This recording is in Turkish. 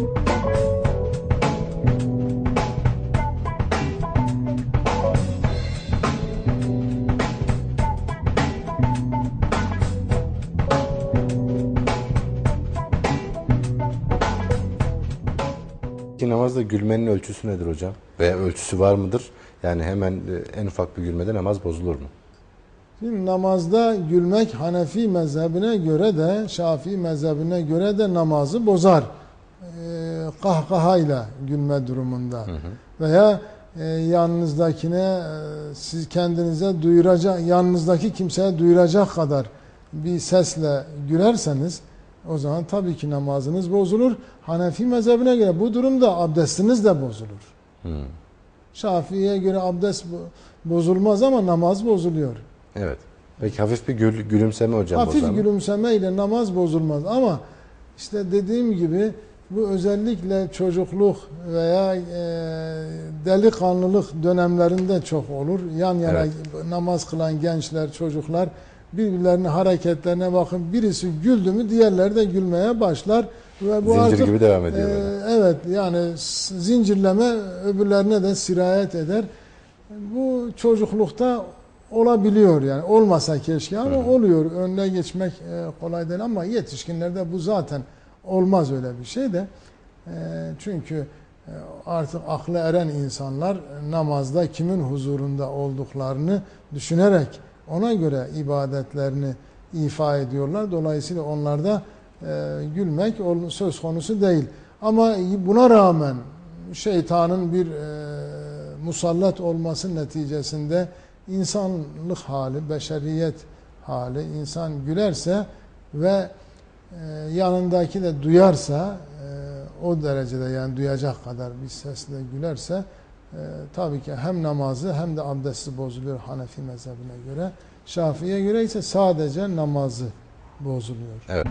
Ki namazda gülmenin ölçüsü nedir hocam? Veya ölçüsü var mıdır? Yani hemen e, en ufak bir gülmede namaz bozulur mu? Şimdi namazda gülmek Hanefi mezhebine göre de Şafii mezhebine göre de namazı bozar. Ee, kahkahayla gülme durumunda. Veya e, yanınızdakine e, siz kendinize duyuracak yanınızdaki kimseye duyuracak kadar bir sesle gülerseniz o zaman tabii ki namazınız bozulur. Hanefi mezhebine göre bu durumda abdestiniz de bozulur. Hmm. Şafii'ye göre abdest bo- bozulmaz ama namaz bozuluyor. Evet. Peki hafif bir gül, gülümseme hocam Hafif bozar mı? gülümsemeyle namaz bozulmaz ama işte dediğim gibi bu özellikle çocukluk veya e, delikanlılık dönemlerinde çok olur. Yan yana Evet. namaz kılan gençler, çocuklar birbirlerinin hareketlerine bakın. Birisi güldü mü diğerleri de gülmeye başlar. Ve bu Zincir artık, gibi devam ediyor e, böyle. evet yani zincirleme öbürlerine de sirayet eder. Bu çocuklukta olabiliyor yani olmasa keşke ama oluyor. Önüne geçmek e, kolay değil ama yetişkinlerde bu zaten olmaz öyle bir şey de. E, Çünkü e, artık aklı eren insanlar namazda kimin huzurunda olduklarını düşünerek ona göre ibadetlerini ifa ediyorlar. Dolayısıyla onlarda e, gülmek söz konusu değil. Ama buna rağmen şeytanın bir musallat olması neticesinde insanlık hali, beşeriyet hali, insan gülerse ve yanındaki de duyarsa, e, o derecede yani duyacak kadar bir sesle gülerse, e, tabii ki hem namazı hem de abdesti bozuluyor Hanefi mezhebine göre. Şafii'ye göre ise sadece namazı bozuluyor. Evet.